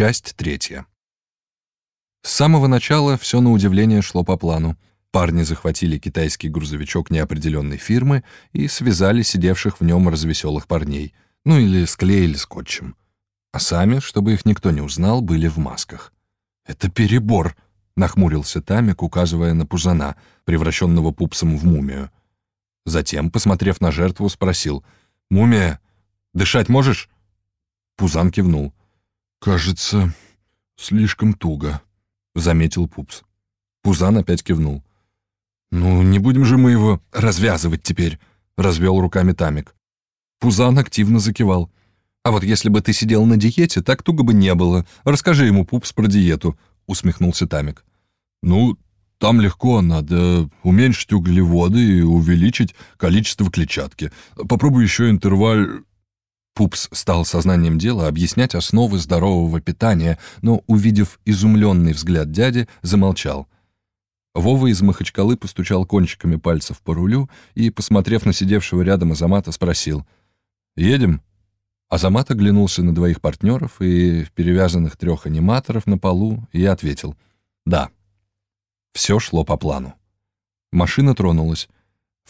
Часть третья. С самого начала все на удивление шло по плану. Парни захватили китайский грузовичок неопределенной фирмы и связали сидевших в нем развеселых парней, ну или склеили скотчем. А сами, чтобы их никто не узнал, были в масках. «Это перебор», — нахмурился Тамик, указывая на Пузана, превращенного пупсом в мумию. Затем, посмотрев на жертву, спросил, «Мумия, дышать можешь?» Пузан кивнул. «Кажется, слишком туго», — заметил Пупс. Пузан опять кивнул. «Ну, не будем же мы его развязывать теперь», — развел руками Тамик. Пузан активно закивал. «А вот если бы ты сидел на диете, так туго бы не было. Расскажи ему, Пупс, про диету», — усмехнулся Тамик. «Ну, там легко, надо уменьшить углеводы и увеличить количество клетчатки. Попробуй еще интерваль...» Пупс стал сознанием дела объяснять основы здорового питания, но, увидев изумленный взгляд дяди, замолчал. Вова из Махачкалы постучал кончиками пальцев по рулю и, посмотрев на сидевшего рядом Азамата, спросил «Едем?». Азамат оглянулся на двоих партнеров и перевязанных трех аниматоров на полу и ответил «Да». Все шло по плану. Машина тронулась.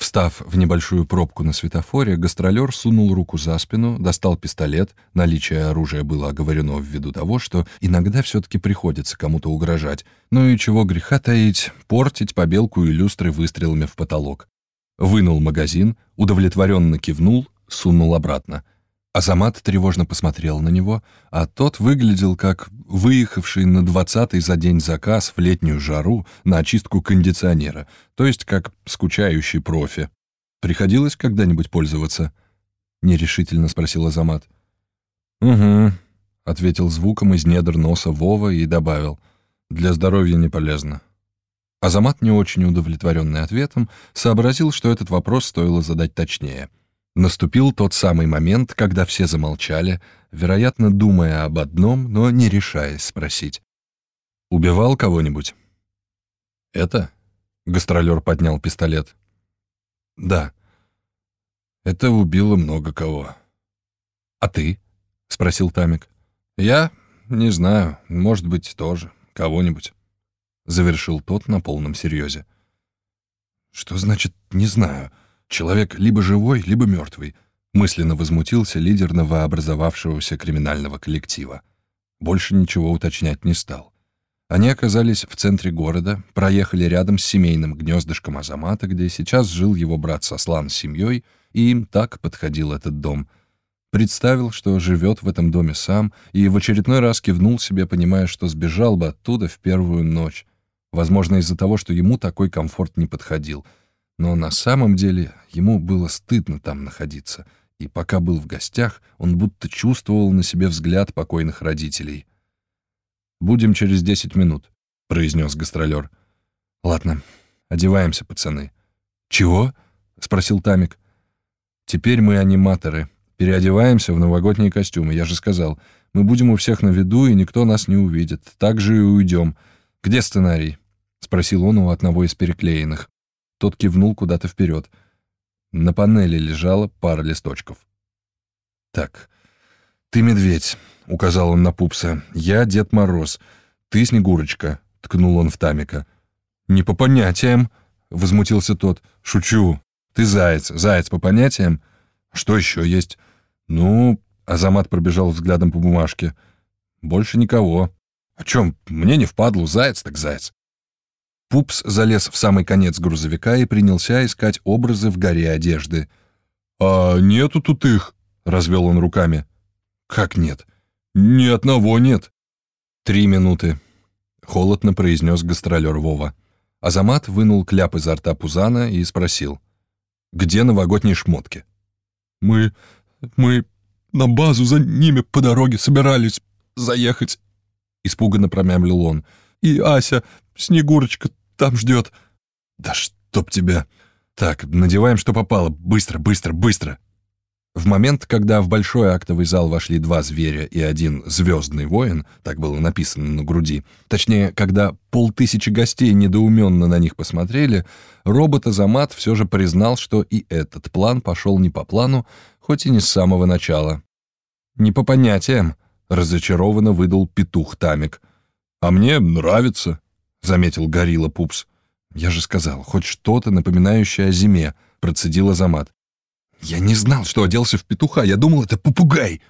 Встав в небольшую пробку на светофоре, гастролер сунул руку за спину, достал пистолет. Наличие оружия было оговорено ввиду того, что иногда все-таки приходится кому-то угрожать. Ну и чего греха таить, портить побелку и люстры выстрелами в потолок. Вынул магазин, удовлетворенно кивнул, сунул обратно — Азамат тревожно посмотрел на него, а тот выглядел как выехавший на двадцатый за день заказ в летнюю жару на очистку кондиционера, то есть как скучающий профи. «Приходилось когда-нибудь пользоваться?» — нерешительно спросил Азамат. «Угу», — ответил звуком из недр носа Вова и добавил. «Для здоровья не полезно». Азамат, не очень удовлетворенный ответом, сообразил, что этот вопрос стоило задать точнее — Наступил тот самый момент, когда все замолчали, вероятно, думая об одном, но не решаясь спросить. «Убивал кого-нибудь?» «Это?» — гастролер поднял пистолет. «Да. Это убило много кого». «А ты?» — спросил Тамик. «Я? Не знаю. Может быть, тоже. Кого-нибудь». Завершил тот на полном серьезе. «Что значит «не знаю»?» Человек либо живой, либо мертвый, мысленно возмутился лидер новообразовавшегося криминального коллектива. Больше ничего уточнять не стал. Они оказались в центре города, проехали рядом с семейным гнездышком Азамата, где сейчас жил его брат Сослан с семьей, и им так подходил этот дом. Представил, что живет в этом доме сам, и в очередной раз кивнул себе, понимая, что сбежал бы оттуда в первую ночь. Возможно, из-за того, что ему такой комфорт не подходил — но на самом деле ему было стыдно там находиться, и пока был в гостях, он будто чувствовал на себе взгляд покойных родителей. «Будем через десять минут», — произнес гастролер. «Ладно, одеваемся, пацаны». «Чего?» — спросил Тамик. «Теперь мы аниматоры. Переодеваемся в новогодние костюмы, я же сказал. Мы будем у всех на виду, и никто нас не увидит. Так же и уйдем. Где сценарий?» — спросил он у одного из переклеенных. Тот кивнул куда-то вперед. На панели лежала пара листочков. «Так, ты медведь», — указал он на пупса. «Я Дед Мороз. Ты Снегурочка», — ткнул он в Тамика. «Не по понятиям», — возмутился тот. «Шучу. Ты заяц. Заяц по понятиям? Что еще есть?» «Ну...» — Азамат пробежал взглядом по бумажке. «Больше никого». «О чем? Мне не впадлу. Заяц так заяц». Пупс залез в самый конец грузовика и принялся искать образы в горе одежды. «А нету тут их?» — развел он руками. «Как нет? Ни одного нет». «Три минуты», — холодно произнес гастролер Вова. Азамат вынул кляп изо рта Пузана и спросил. «Где новогодние шмотки?» «Мы... мы на базу за ними по дороге собирались заехать», — испуганно промямлил он. «И Ася, Снегурочка там ждет. Да чтоб тебя. Так, надеваем, что попало. Быстро, быстро, быстро. В момент, когда в большой актовый зал вошли два зверя и один звездный воин, так было написано на груди, точнее, когда полтысячи гостей недоуменно на них посмотрели, робот Азамат все же признал, что и этот план пошел не по плану, хоть и не с самого начала. «Не по понятиям», — разочарованно выдал петух Тамик. «А мне нравится», — заметил горилла Пупс. «Я же сказал, хоть что-то напоминающее о зиме», — процедил Азамат. «Я не знал, что оделся в петуха, я думал, это попугай!»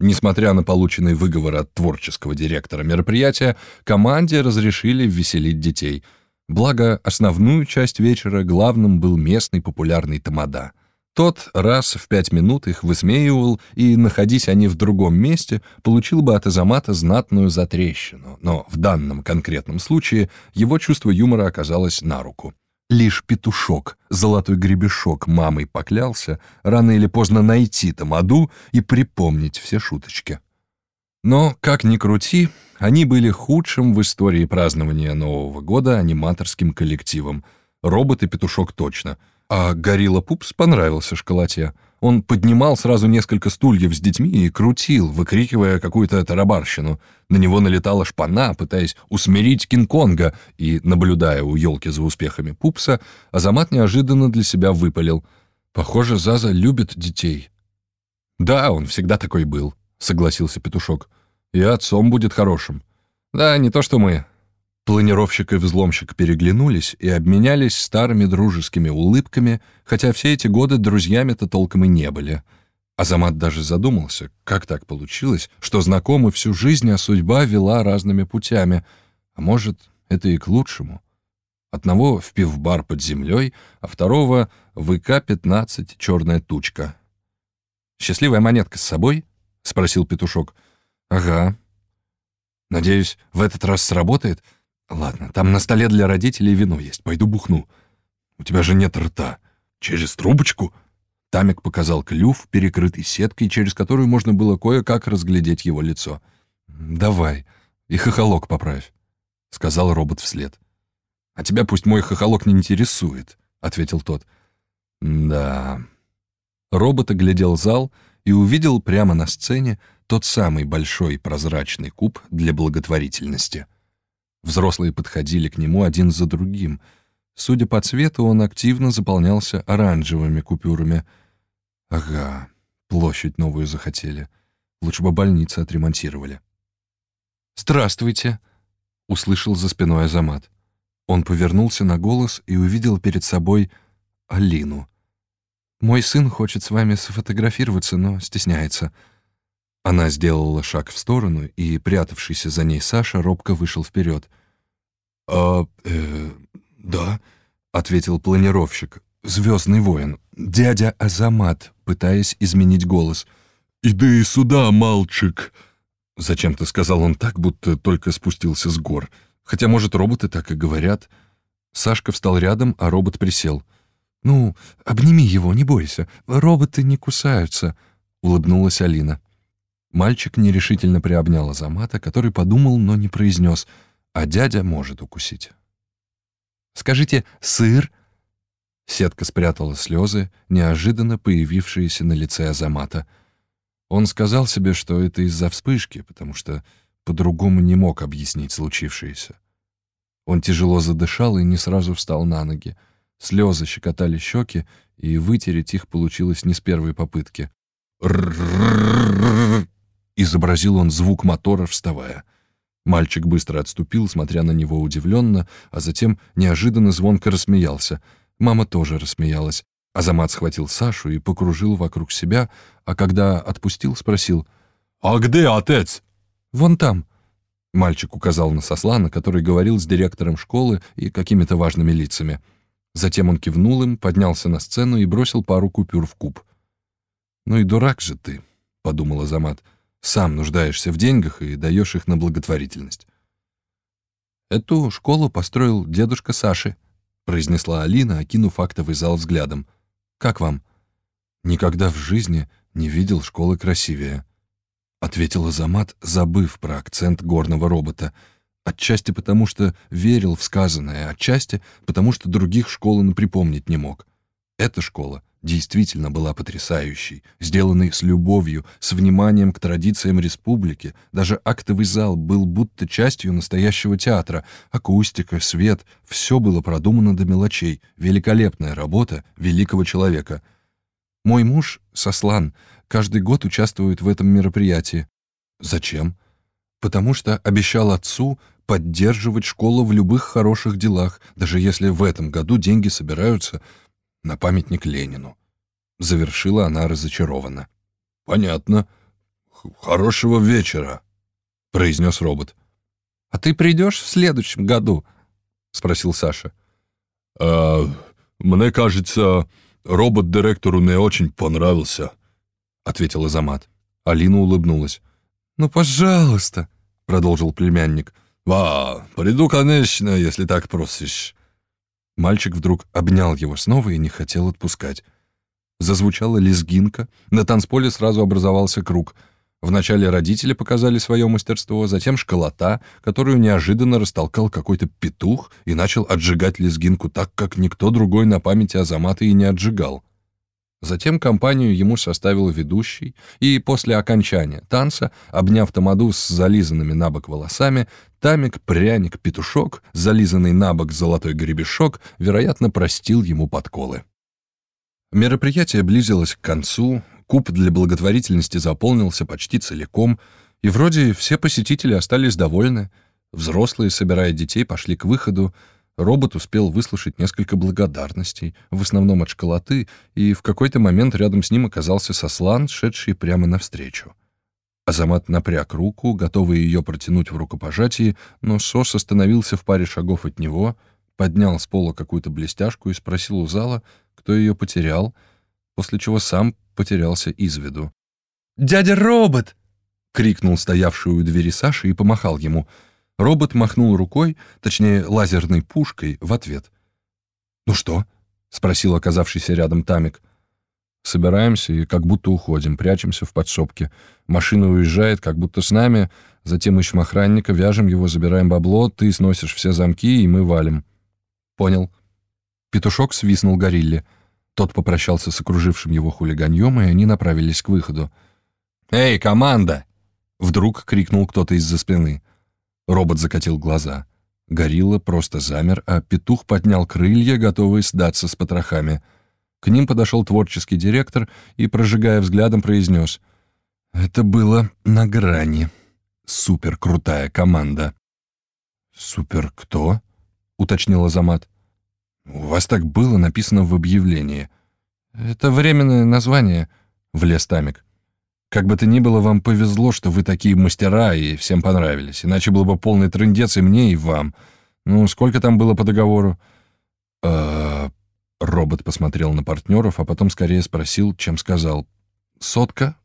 Несмотря на полученный выговор от творческого директора мероприятия, команде разрешили веселить детей. Благо, основную часть вечера главным был местный популярный тамада — тот раз в пять минут их высмеивал, и, находясь они в другом месте, получил бы от Азамата знатную затрещину, но в данном конкретном случае его чувство юмора оказалось на руку. Лишь петушок, золотой гребешок мамой поклялся рано или поздно найти Тамаду и припомнить все шуточки. Но, как ни крути, они были худшим в истории празднования Нового года аниматорским коллективом. Робот и петушок точно — а Горилла Пупс понравился школоте. Он поднимал сразу несколько стульев с детьми и крутил, выкрикивая какую-то тарабарщину. На него налетала шпана, пытаясь усмирить Кинг-Конга, и, наблюдая у елки за успехами Пупса, Азамат неожиданно для себя выпалил. «Похоже, Заза любит детей». «Да, он всегда такой был», — согласился Петушок. «И отцом будет хорошим». «Да, не то что мы. Планировщик и взломщик переглянулись и обменялись старыми дружескими улыбками, хотя все эти годы друзьями-то толком и не были. Азамат даже задумался, как так получилось, что знакомы всю жизнь, а судьба вела разными путями. А может, это и к лучшему. Одного в пивбар под землей, а второго в ИК-15 «Черная тучка». «Счастливая монетка с собой?» — спросил петушок. «Ага». «Надеюсь, в этот раз сработает?» «Ладно, там на столе для родителей вино есть. Пойду бухну. У тебя же нет рта. Через трубочку?» Тамик показал клюв, перекрытый сеткой, через которую можно было кое-как разглядеть его лицо. «Давай, и хохолок поправь», — сказал робот вслед. «А тебя пусть мой хохолок не интересует», — ответил тот. «Да...» Робот оглядел зал и увидел прямо на сцене тот самый большой прозрачный куб для благотворительности — Взрослые подходили к нему один за другим. Судя по цвету, он активно заполнялся оранжевыми купюрами. Ага, площадь новую захотели. Лучше бы больницы отремонтировали. «Здравствуйте!» — услышал за спиной Азамат. Он повернулся на голос и увидел перед собой Алину. «Мой сын хочет с вами сфотографироваться, но стесняется». Она сделала шаг в сторону, и прятавшийся за ней Саша робко вышел вперед. «А, э, да», — ответил планировщик, звездный воин, дядя Азамат, пытаясь изменить голос. «Иди сюда, мальчик!» Зачем-то сказал он так, будто только спустился с гор. Хотя, может, роботы так и говорят. Сашка встал рядом, а робот присел. «Ну, обними его, не бойся. Роботы не кусаются», — улыбнулась Алина. Мальчик нерешительно приобнял Азамата, который подумал, но не произнес, а дядя может укусить. «Скажите, сыр?» Сетка спрятала слезы, неожиданно появившиеся на лице Азамата. Он сказал себе, что это из-за вспышки, потому что по-другому не мог объяснить случившееся. Он тяжело задышал и не сразу встал на ноги. Слезы щекотали щеки, и вытереть их получилось не с первой попытки. Изобразил он звук мотора, вставая. Мальчик быстро отступил, смотря на него удивленно, а затем неожиданно звонко рассмеялся. Мама тоже рассмеялась. Азамат схватил Сашу и покружил вокруг себя, а когда отпустил, спросил «А где отец?» «Вон там». Мальчик указал на Сослана, который говорил с директором школы и какими-то важными лицами. Затем он кивнул им, поднялся на сцену и бросил пару купюр в куб. «Ну и дурак же ты», — подумал Азамат. Сам нуждаешься в деньгах и даешь их на благотворительность. «Эту школу построил дедушка Саши», — произнесла Алина, окинув актовый зал взглядом. «Как вам?» «Никогда в жизни не видел школы красивее», — ответил Азамат, забыв про акцент горного робота. Отчасти потому, что верил в сказанное, отчасти потому, что других школ он припомнить не мог. Эта школа действительно была потрясающей, сделанной с любовью, с вниманием к традициям республики. Даже актовый зал был будто частью настоящего театра. Акустика, свет — все было продумано до мелочей. Великолепная работа великого человека. Мой муж, Сослан, каждый год участвует в этом мероприятии. Зачем? Потому что обещал отцу поддерживать школу в любых хороших делах, даже если в этом году деньги собираются на памятник Ленину. Завершила она разочарованно. «Понятно. Хорошего вечера», — произнес робот. «А ты придешь в следующем году?» — спросил Саша. «А, мне кажется, робот директору не очень понравился», — ответил Азамат. Алина улыбнулась. «Ну, пожалуйста», — продолжил племянник. «А, приду, конечно, если так просишь». Мальчик вдруг обнял его снова и не хотел отпускать. Зазвучала лезгинка, на танцполе сразу образовался круг. Вначале родители показали свое мастерство, затем школота, которую неожиданно растолкал какой-то петух и начал отжигать лезгинку так, как никто другой на памяти Азамата и не отжигал. Затем компанию ему составил ведущий, и после окончания танца, обняв Тамаду с зализанными на бок волосами, Тамик, пряник, петушок, зализанный на бок золотой гребешок, вероятно, простил ему подколы. Мероприятие близилось к концу, куб для благотворительности заполнился почти целиком, и вроде все посетители остались довольны. Взрослые, собирая детей, пошли к выходу, Робот успел выслушать несколько благодарностей, в основном от школоты, и в какой-то момент рядом с ним оказался Сослан, шедший прямо навстречу. Азамат напряг руку, готовый ее протянуть в рукопожатии, но Сос остановился в паре шагов от него, поднял с пола какую-то блестяшку и спросил у зала, кто ее потерял, после чего сам потерялся из виду. «Дядя Робот!» — крикнул стоявший у двери Саша и помахал ему — Робот махнул рукой, точнее, лазерной пушкой, в ответ. «Ну что?» — спросил оказавшийся рядом Тамик. «Собираемся и как будто уходим, прячемся в подсобке. Машина уезжает, как будто с нами, затем ищем охранника, вяжем его, забираем бабло, ты сносишь все замки, и мы валим». «Понял». Петушок свистнул горилле. Тот попрощался с окружившим его хулиганьем, и они направились к выходу. «Эй, команда!» — вдруг крикнул кто-то из-за спины. Робот закатил глаза. Горилла просто замер, а петух поднял крылья, готовый сдаться с потрохами. К ним подошел творческий директор и, прожигая взглядом, произнес «Это было на грани. Супер крутая команда». «Супер кто?» — уточнил Азамат. «У вас так было написано в объявлении». «Это временное название», — влез Тамик. Как бы то ни было, вам повезло, что вы такие мастера и всем понравились. Иначе был бы полный трындец и мне, и вам. Ну, сколько там было по договору? Э Робот посмотрел на партнеров, а потом скорее спросил, чем сказал. «Сотка?»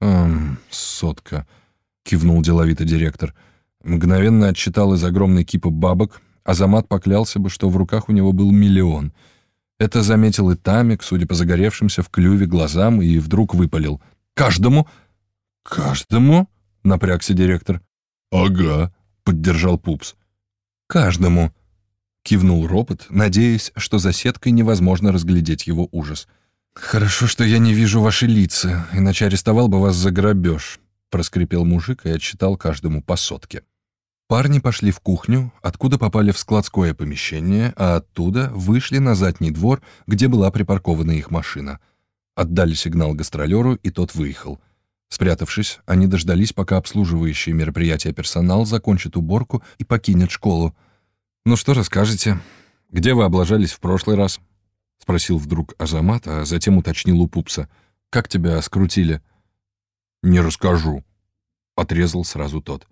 «Эм, сотка», — кивнул деловито директор. Мгновенно отчитал из огромной кипы бабок. Азамат поклялся бы, что в руках у него был миллион. Это заметил и Тамик, судя по загоревшимся в клюве глазам, и вдруг выпалил. Каждому?» «Каждому?» — напрягся директор. «Ага», — поддержал Пупс. «Каждому», — кивнул робот, надеясь, что за сеткой невозможно разглядеть его ужас. «Хорошо, что я не вижу ваши лица, иначе арестовал бы вас за грабеж», — проскрипел мужик и отчитал каждому по сотке. Парни пошли в кухню, откуда попали в складское помещение, а оттуда вышли на задний двор, где была припаркована их машина — Отдали сигнал гастролеру, и тот выехал. Спрятавшись, они дождались, пока обслуживающий мероприятие персонал закончит уборку и покинет школу. «Ну что расскажете? Где вы облажались в прошлый раз?» — спросил вдруг Азамат, а затем уточнил у Пупса. «Как тебя скрутили?» «Не расскажу», — отрезал сразу тот.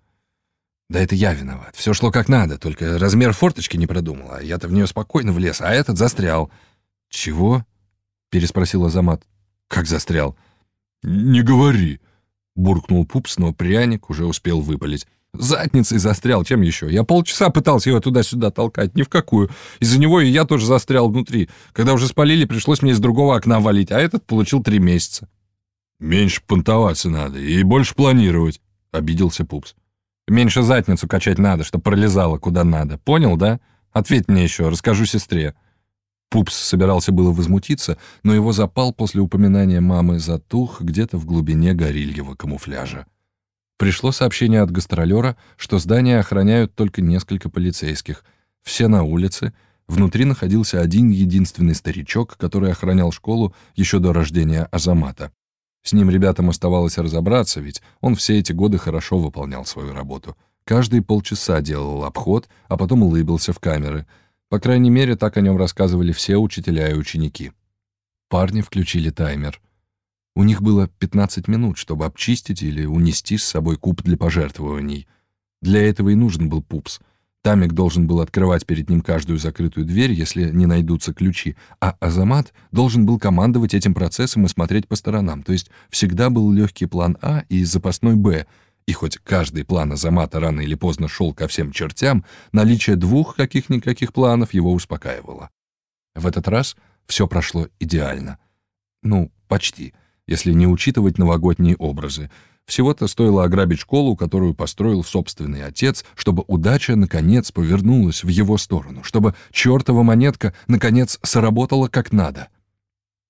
«Да это я виноват. Все шло как надо, только размер форточки не продумал, а я-то в нее спокойно влез, а этот застрял». «Чего?» — переспросил Азамат. Как застрял? Не говори, буркнул Пупс, но пряник уже успел выпалить. Задницей застрял, чем еще? Я полчаса пытался его туда-сюда толкать, ни в какую. Из-за него и я тоже застрял внутри. Когда уже спалили, пришлось мне из другого окна валить, а этот получил три месяца. Меньше понтоваться надо и больше планировать, обиделся Пупс. Меньше задницу качать надо, чтобы пролезало куда надо. Понял, да? Ответь мне еще, расскажу сестре. Пупс собирался было возмутиться, но его запал после упоминания мамы затух где-то в глубине горильего камуфляжа. Пришло сообщение от гастролера, что здание охраняют только несколько полицейских. Все на улице. Внутри находился один единственный старичок, который охранял школу еще до рождения Азамата. С ним ребятам оставалось разобраться, ведь он все эти годы хорошо выполнял свою работу. Каждые полчаса делал обход, а потом улыбился в камеры. По крайней мере, так о нем рассказывали все учителя и ученики. Парни включили таймер. У них было 15 минут, чтобы обчистить или унести с собой куб для пожертвований. Для этого и нужен был пупс. Тамик должен был открывать перед ним каждую закрытую дверь, если не найдутся ключи, а Азамат должен был командовать этим процессом и смотреть по сторонам, то есть всегда был легкий план А и запасной Б, и хоть каждый план Азамата рано или поздно шел ко всем чертям, наличие двух каких-никаких планов его успокаивало. В этот раз все прошло идеально. Ну, почти, если не учитывать новогодние образы — всего-то стоило ограбить школу, которую построил собственный отец, чтобы удача, наконец, повернулась в его сторону, чтобы чертова монетка, наконец, сработала как надо.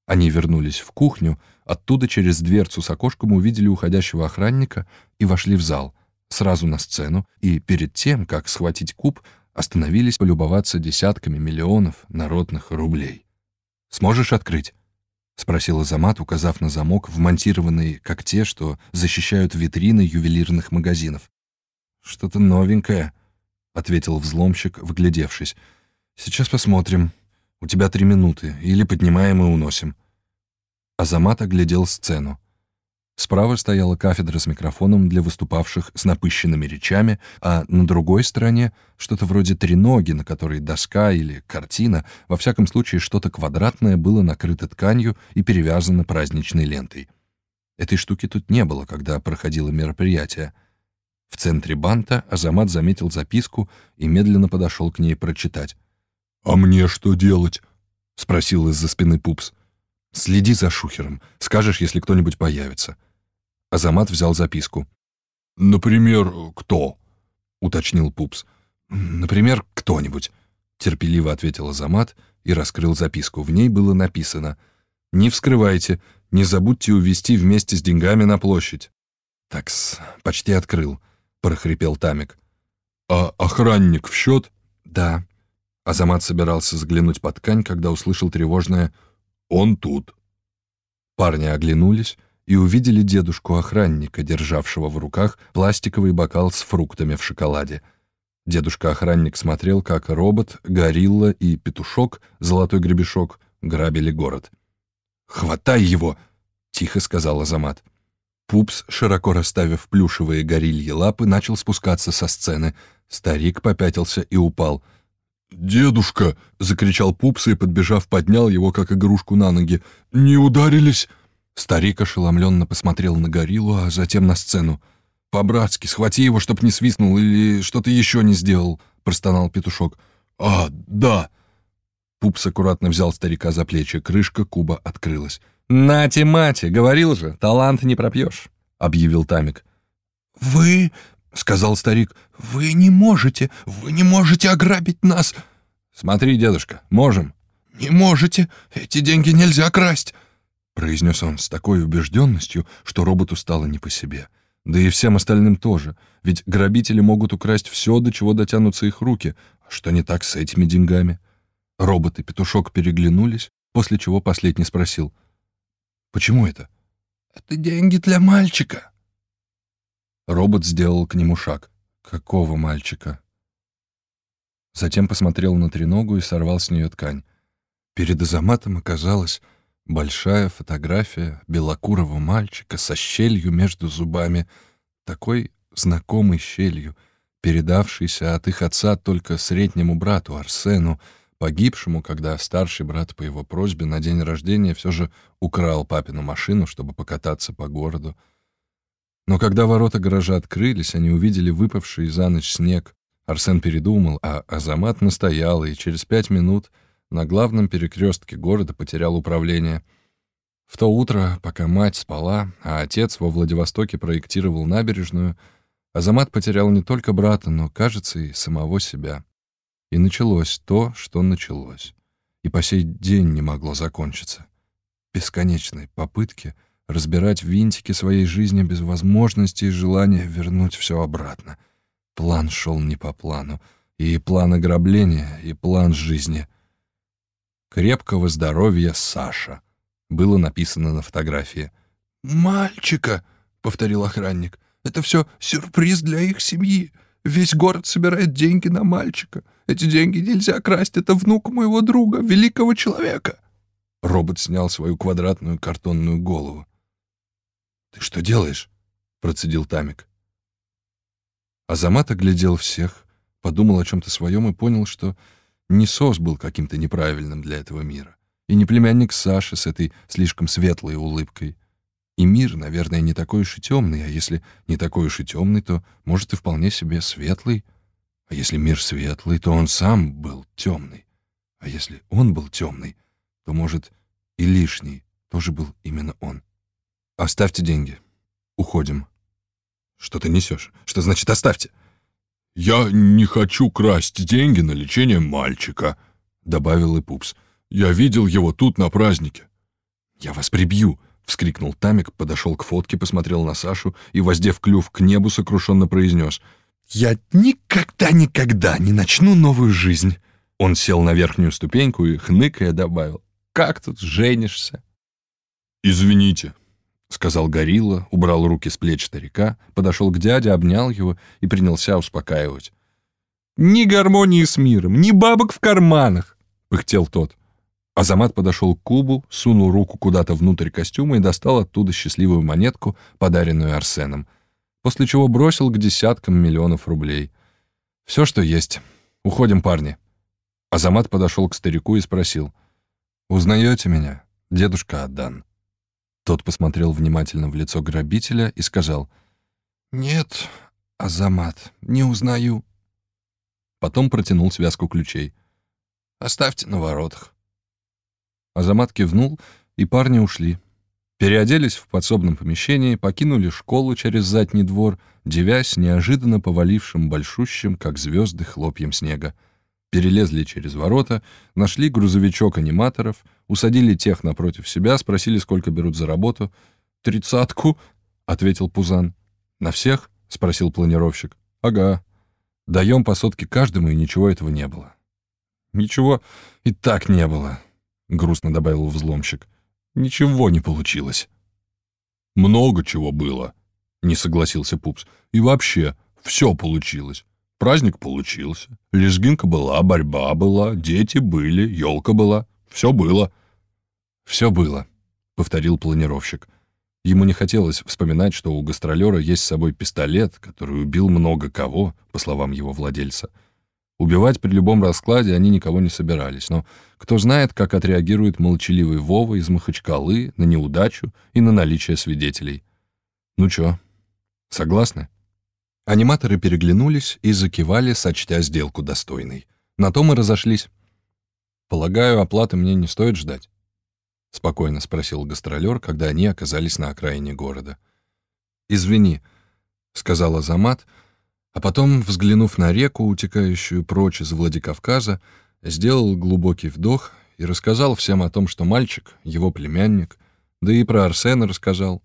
Они вернулись в кухню, оттуда через дверцу с окошком увидели уходящего охранника и вошли в зал, сразу на сцену, и перед тем, как схватить куб, остановились полюбоваться десятками миллионов народных рублей. «Сможешь открыть?» — спросил Азамат, указав на замок, вмонтированный, как те, что защищают витрины ювелирных магазинов. «Что-то новенькое», — ответил взломщик, вглядевшись. «Сейчас посмотрим. У тебя три минуты. Или поднимаем и уносим». Азамат оглядел сцену. Справа стояла кафедра с микрофоном для выступавших с напыщенными речами, а на другой стороне что-то вроде треноги, на которой доска или картина, во всяком случае что-то квадратное, было накрыто тканью и перевязано праздничной лентой. Этой штуки тут не было, когда проходило мероприятие. В центре банта Азамат заметил записку и медленно подошел к ней прочитать. «А мне что делать?» — спросил из-за спины Пупс. «Следи за Шухером. Скажешь, если кто-нибудь появится». Азамат взял записку. «Например, кто?» — уточнил Пупс. «Например, кто-нибудь», — терпеливо ответил Азамат и раскрыл записку. В ней было написано «Не вскрывайте, не забудьте увезти вместе с деньгами на площадь». «Такс, почти открыл», — прохрипел Тамик. «А охранник в счет?» «Да». Азамат собирался заглянуть под ткань, когда услышал тревожное «Он тут». Парни оглянулись и увидели дедушку-охранника, державшего в руках пластиковый бокал с фруктами в шоколаде. Дедушка-охранник смотрел, как робот, горилла и петушок, золотой гребешок, грабили город. «Хватай его!» — тихо сказал Азамат. Пупс, широко расставив плюшевые горильи лапы, начал спускаться со сцены. Старик попятился и упал. «Дедушка!» — закричал Пупс и, подбежав, поднял его, как игрушку, на ноги. «Не ударились?» Старик ошеломленно посмотрел на гориллу, а затем на сцену. «По-братски, схвати его, чтоб не свистнул или что-то еще не сделал», — простонал петушок. «А, да!» Пупс аккуратно взял старика за плечи, крышка куба открылась. «Нате, мате, говорил же, талант не пропьешь», — объявил Тамик. «Вы, — сказал старик, — вы не можете, вы не можете ограбить нас!» «Смотри, дедушка, можем». «Не можете, эти деньги нельзя красть!» Произнес он с такой убежденностью, что роботу стало не по себе. Да и всем остальным тоже, ведь грабители могут украсть все, до чего дотянутся их руки. А что не так с этими деньгами? Робот и петушок переглянулись, после чего последний спросил. «Почему это?» «Это деньги для мальчика». Робот сделал к нему шаг. «Какого мальчика?» Затем посмотрел на треногу и сорвал с нее ткань. Перед Азаматом оказалось Большая фотография белокурого мальчика со щелью между зубами, такой знакомой щелью, передавшейся от их отца только среднему брату Арсену, погибшему, когда старший брат по его просьбе на день рождения все же украл папину машину, чтобы покататься по городу. Но когда ворота гаража открылись, они увидели выпавший за ночь снег. Арсен передумал, а Азамат настоял, и через пять минут — на главном перекрестке города потерял управление. В то утро, пока мать спала, а отец во Владивостоке проектировал набережную, Азамат потерял не только брата, но, кажется, и самого себя. И началось то, что началось. И по сей день не могло закончиться. Бесконечные попытки разбирать винтики своей жизни без возможности и желания вернуть все обратно. План шел не по плану. И план ограбления, и план жизни — «Крепкого здоровья, Саша», было написано на фотографии. «Мальчика», — повторил охранник. «Это все сюрприз для их семьи. Весь город собирает деньги на мальчика. Эти деньги нельзя красть. Это внук моего друга, великого человека». Робот снял свою квадратную картонную голову. «Ты что делаешь?» — процедил Тамик. Азамат оглядел всех, подумал о чем-то своем и понял, что не СОС был каким-то неправильным для этого мира, и не племянник Саши с этой слишком светлой улыбкой. И мир, наверное, не такой уж и темный, а если не такой уж и темный, то, может, и вполне себе светлый. А если мир светлый, то он сам был темный. А если он был темный, то, может, и лишний тоже был именно он. «Оставьте деньги. Уходим». «Что ты несешь? Что значит «оставьте»?» «Я не хочу красть деньги на лечение мальчика», — добавил и Пупс. «Я видел его тут на празднике». «Я вас прибью!» — вскрикнул Тамик, подошел к фотке, посмотрел на Сашу и, воздев клюв к небу, сокрушенно произнес. «Я никогда-никогда не начну новую жизнь!» Он сел на верхнюю ступеньку и, хныкая, добавил. «Как тут женишься?» «Извините», — сказал горилла, убрал руки с плеч старика, подошел к дяде, обнял его и принялся успокаивать. «Ни гармонии с миром, ни бабок в карманах!» — пыхтел тот. Азамат подошел к кубу, сунул руку куда-то внутрь костюма и достал оттуда счастливую монетку, подаренную Арсеном, после чего бросил к десяткам миллионов рублей. «Все, что есть. Уходим, парни». Азамат подошел к старику и спросил. «Узнаете меня, дедушка Адан?» Тот посмотрел внимательно в лицо грабителя и сказал, «Нет, Азамат, не узнаю». Потом протянул связку ключей. «Оставьте на воротах». Азамат кивнул, и парни ушли. Переоделись в подсобном помещении, покинули школу через задний двор, девясь неожиданно повалившим большущим, как звезды, хлопьем снега перелезли через ворота, нашли грузовичок аниматоров, усадили тех напротив себя, спросили, сколько берут за работу. «Тридцатку», — ответил Пузан. «На всех?» — спросил планировщик. «Ага. Даем по сотке каждому, и ничего этого не было». «Ничего и так не было», — грустно добавил взломщик. «Ничего не получилось». «Много чего было», — не согласился Пупс. «И вообще, все получилось. Праздник получился. Лезгинка была, борьба была, дети были, елка была. Все было. Все было, повторил планировщик. Ему не хотелось вспоминать, что у гастролера есть с собой пистолет, который убил много кого, по словам его владельца. Убивать при любом раскладе они никого не собирались, но кто знает, как отреагирует молчаливый Вова из Махачкалы на неудачу и на наличие свидетелей. Ну чё, согласны? Аниматоры переглянулись и закивали, сочтя сделку достойной. На то мы разошлись. «Полагаю, оплаты мне не стоит ждать?» — спокойно спросил гастролер, когда они оказались на окраине города. «Извини», — сказал Азамат, а потом, взглянув на реку, утекающую прочь из Владикавказа, сделал глубокий вдох и рассказал всем о том, что мальчик — его племянник, да и про Арсена рассказал.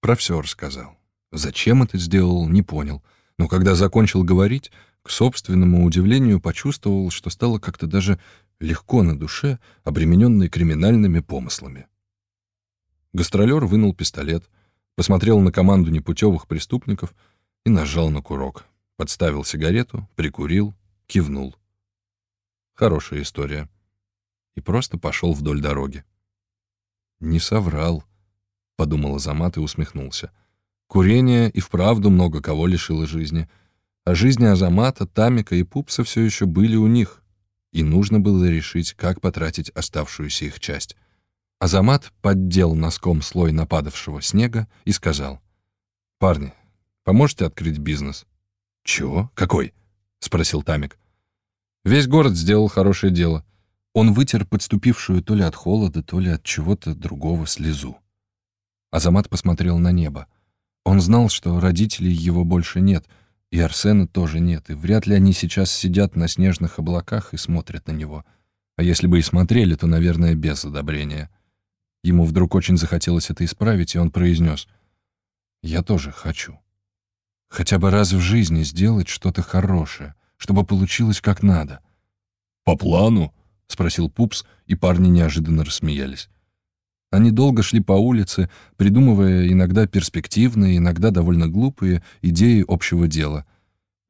Про все рассказал. Зачем это сделал, не понял. Но когда закончил говорить, к собственному удивлению почувствовал, что стало как-то даже легко на душе, обремененной криминальными помыслами. Гастролер вынул пистолет, посмотрел на команду непутевых преступников и нажал на курок. Подставил сигарету, прикурил, кивнул. Хорошая история. И просто пошел вдоль дороги. «Не соврал», — подумал Азамат и усмехнулся. — Курение и вправду много кого лишило жизни. А жизни Азамата, Тамика и Пупса все еще были у них, и нужно было решить, как потратить оставшуюся их часть. Азамат поддел носком слой нападавшего снега и сказал, «Парни, поможете открыть бизнес?» «Чего? Какой?» — спросил Тамик. Весь город сделал хорошее дело. Он вытер подступившую то ли от холода, то ли от чего-то другого слезу. Азамат посмотрел на небо. Он знал, что родителей его больше нет, и Арсена тоже нет, и вряд ли они сейчас сидят на снежных облаках и смотрят на него. А если бы и смотрели, то, наверное, без одобрения. Ему вдруг очень захотелось это исправить, и он произнес «Я тоже хочу. Хотя бы раз в жизни сделать что-то хорошее, чтобы получилось как надо». «По плану?» — спросил Пупс, и парни неожиданно рассмеялись. Они долго шли по улице, придумывая иногда перспективные, иногда довольно глупые идеи общего дела.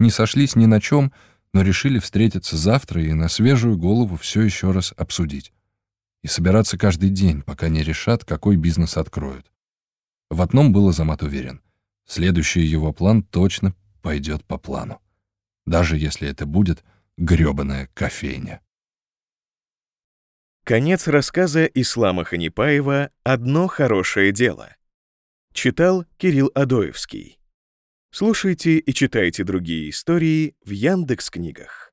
Не сошлись ни на чем, но решили встретиться завтра и на свежую голову все еще раз обсудить. И собираться каждый день, пока не решат, какой бизнес откроют. В одном был Азамат уверен. Следующий его план точно пойдет по плану. Даже если это будет грёбаная кофейня. Конец рассказа Ислама Ханипаева «Одно хорошее дело». Читал Кирилл Адоевский. Слушайте и читайте другие истории в Яндекс книгах.